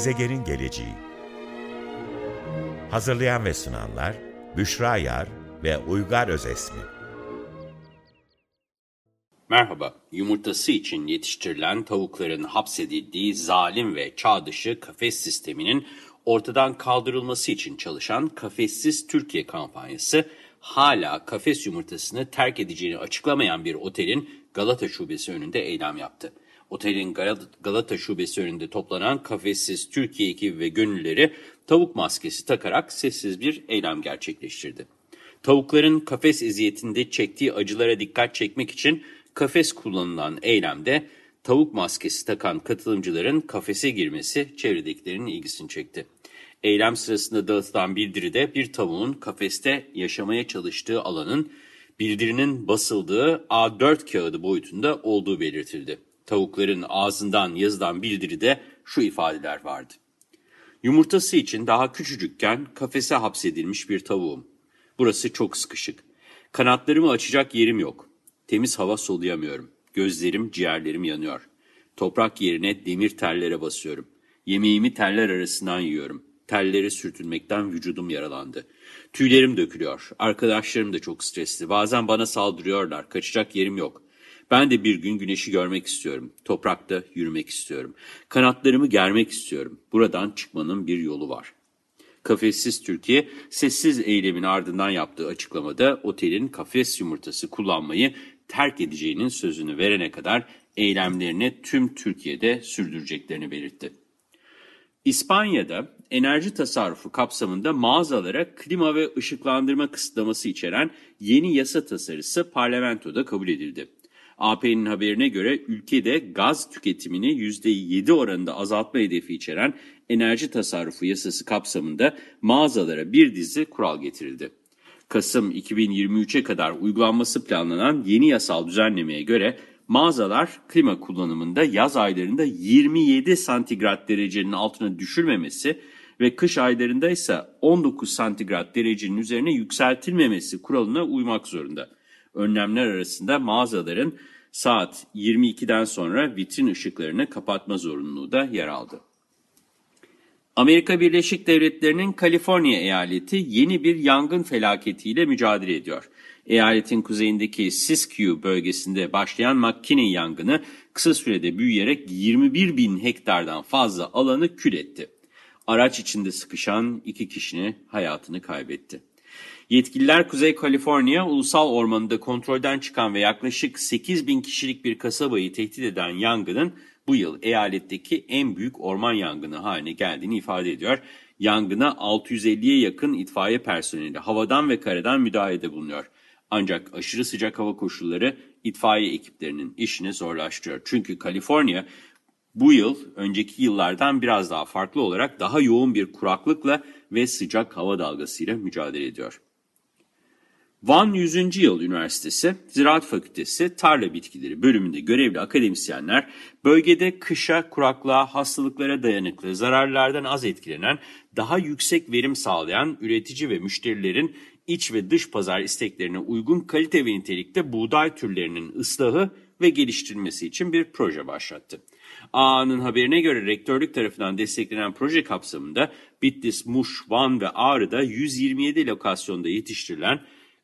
Gezegenin Geleceği Hazırlayan ve sunanlar Büşra Yar ve Uygar Özesmi Merhaba, yumurtası için yetiştirilen tavukların hapsedildiği zalim ve çağ dışı kafes sisteminin ortadan kaldırılması için çalışan Kafessiz Türkiye kampanyası, hala kafes yumurtasını terk edeceğini açıklamayan bir otelin Galata Şubesi önünde eylem yaptı. Otelin Galata Şubesi önünde toplanan Kafessiz Türkiye ekibi ve gönülleri tavuk maskesi takarak sessiz bir eylem gerçekleştirdi. Tavukların kafes eziyetinde çektiği acılara dikkat çekmek için kafes kullanılan eylemde tavuk maskesi takan katılımcıların kafese girmesi çevredekilerin ilgisini çekti. Eylem sırasında dağıtılan bildiride bir tavuğun kafeste yaşamaya çalıştığı alanın bildirinin basıldığı A4 kağıdı boyutunda olduğu belirtildi. Tavukların ağzından yazılan bildiride şu ifadeler vardı. Yumurtası için daha küçücükken kafese hapsedilmiş bir tavuğum. Burası çok sıkışık. Kanatlarımı açacak yerim yok. Temiz hava soluyamıyorum. Gözlerim, ciğerlerim yanıyor. Toprak yerine demir tellere basıyorum. Yemeğimi teller arasından yiyorum. Tellere sürtünmekten vücudum yaralandı. Tüylerim dökülüyor. Arkadaşlarım da çok stresli. Bazen bana saldırıyorlar. Kaçacak yerim yok. Ben de bir gün güneşi görmek istiyorum. Toprakta yürümek istiyorum. Kanatlarımı germek istiyorum. Buradan çıkmanın bir yolu var. Kafessiz Türkiye, sessiz eylemin ardından yaptığı açıklamada otelin kafes yumurtası kullanmayı terk edeceğinin sözünü verene kadar eylemlerini tüm Türkiye'de sürdüreceklerini belirtti. İspanya'da enerji tasarrufu kapsamında mağazalara klima ve ışıklandırma kısıtlaması içeren yeni yasa tasarısı parlamentoda kabul edildi. AP'nin haberine göre ülkede gaz tüketimini %7 oranında azaltma hedefi içeren enerji tasarrufu yasası kapsamında mağazalara bir dizi kural getirildi. Kasım 2023'e kadar uygulanması planlanan yeni yasal düzenlemeye göre mağazalar klima kullanımında yaz aylarında 27 santigrat derecenin altına düşürmemesi ve kış aylarında ise 19 santigrat derecenin üzerine yükseltilmemesi kuralına uymak zorunda. Önlemler arasında mağazaların saat 22'den sonra vitrin ışıklarını kapatma zorunluluğu da yer aldı. Amerika Birleşik Devletleri'nin Kaliforniya eyaleti yeni bir yangın felaketiyle mücadele ediyor. Eyaletin kuzeyindeki Siskiyou bölgesinde başlayan McKinney yangını kısa sürede büyüyerek 21 bin hektardan fazla alanı kül etti. Araç içinde sıkışan iki kişinin hayatını kaybetti. Yetkililer Kuzey Kaliforniya Ulusal Ormanı'nda kontrolden çıkan ve yaklaşık 8 bin kişilik bir kasabayı tehdit eden yangının bu yıl eyaletteki en büyük orman yangını haline geldiğini ifade ediyor. Yangına 650'ye yakın itfaiye personeli havadan ve karadan müdahalede bulunuyor. Ancak aşırı sıcak hava koşulları itfaiye ekiplerinin işini zorlaştırıyor. Çünkü Kaliforniya bu yıl önceki yıllardan biraz daha farklı olarak daha yoğun bir kuraklıkla ve sıcak hava dalgasıyla mücadele ediyor. Van 100. Yıl Üniversitesi Ziraat Fakültesi Tarla Bitkileri bölümünde görevli akademisyenler bölgede kışa, kuraklığa, hastalıklara dayanıklı, zararlardan az etkilenen, daha yüksek verim sağlayan üretici ve müşterilerin iç ve dış pazar isteklerine uygun kalite ve nitelikte buğday türlerinin ıslahı ve geliştirilmesi için bir proje başlattı. Ağa'nın haberine göre rektörlük tarafından desteklenen proje kapsamında Bitlis, Muş, Van ve Ağrı'da 127 lokasyonda yetiştirilen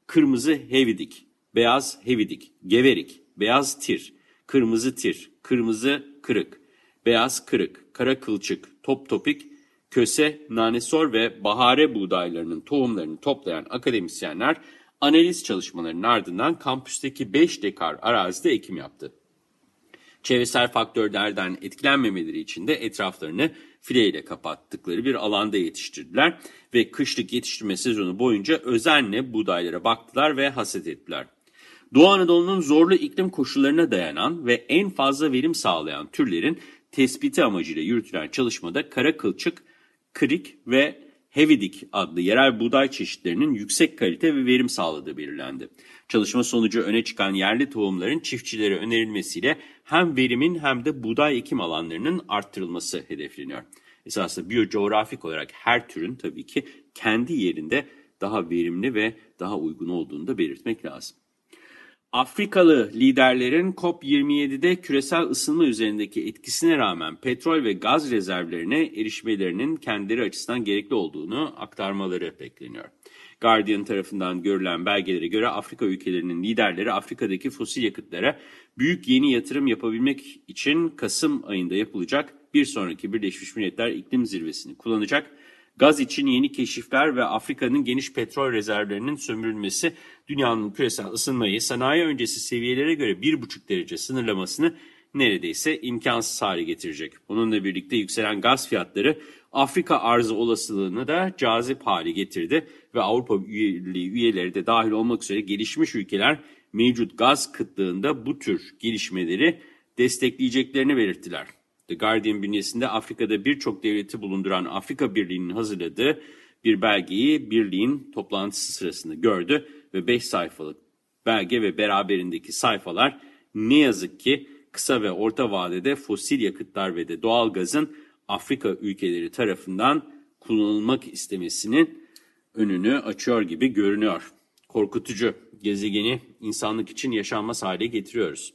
kırmızı hevidik, beyaz hevidik, geverik, beyaz tir, kırmızı tir, kırmızı kırık, beyaz kırık, kara kılçık, top topik, köse, nanesor ve bahare buğdaylarının tohumlarını toplayan akademisyenler analiz çalışmalarının ardından kampüsteki 5 dekar arazide ekim yaptı. Çevresel faktörlerden etkilenmemeleri için de etraflarını fileyle kapattıkları bir alanda yetiştirdiler ve kışlık yetiştirme sezonu boyunca özenle buğdaylara baktılar ve hasat ettiler. Doğu Anadolu'nun zorlu iklim koşullarına dayanan ve en fazla verim sağlayan türlerin tespiti amacıyla yürütülen çalışmada kara kılçık, krik ve Hevidik adlı yerel buğday çeşitlerinin yüksek kalite ve verim sağladığı belirlendi. Çalışma sonucu öne çıkan yerli tohumların çiftçilere önerilmesiyle hem verimin hem de buğday ekim alanlarının arttırılması hedefleniyor. Esasında biyocoğrafik olarak her türün tabii ki kendi yerinde daha verimli ve daha uygun olduğunu da belirtmek lazım. Afrikalı liderlerin COP27'de küresel ısınma üzerindeki etkisine rağmen petrol ve gaz rezervlerine erişmelerinin kendileri açısından gerekli olduğunu aktarmaları bekleniyor. Guardian tarafından görülen belgelere göre Afrika ülkelerinin liderleri Afrika'daki fosil yakıtlara büyük yeni yatırım yapabilmek için Kasım ayında yapılacak bir sonraki Birleşmiş Milletler İklim Zirvesini kullanacak. Gaz için yeni keşifler ve Afrika'nın geniş petrol rezervlerinin sömürülmesi dünyanın küresel ısınmayı sanayi öncesi seviyelere göre 1,5 derece sınırlamasını neredeyse imkansız hale getirecek. Bununla birlikte yükselen gaz fiyatları Afrika arzı olasılığını da cazip hale getirdi ve Avrupa üyeliği üyeleri de dahil olmak üzere gelişmiş ülkeler mevcut gaz kıtlığında bu tür gelişmeleri destekleyeceklerini belirttiler. The Guardian bünyesinde Afrika'da birçok devleti bulunduran Afrika Birliği'nin hazırladığı bir belgeyi birliğin toplantısı sırasında gördü ve 5 sayfalık belge ve beraberindeki sayfalar ne yazık ki kısa ve orta vadede fosil yakıtlar ve de doğal gazın Afrika ülkeleri tarafından kullanılmak istemesinin önünü açıyor gibi görünüyor. Korkutucu, gezegeni insanlık için yaşanmaz hale getiriyoruz.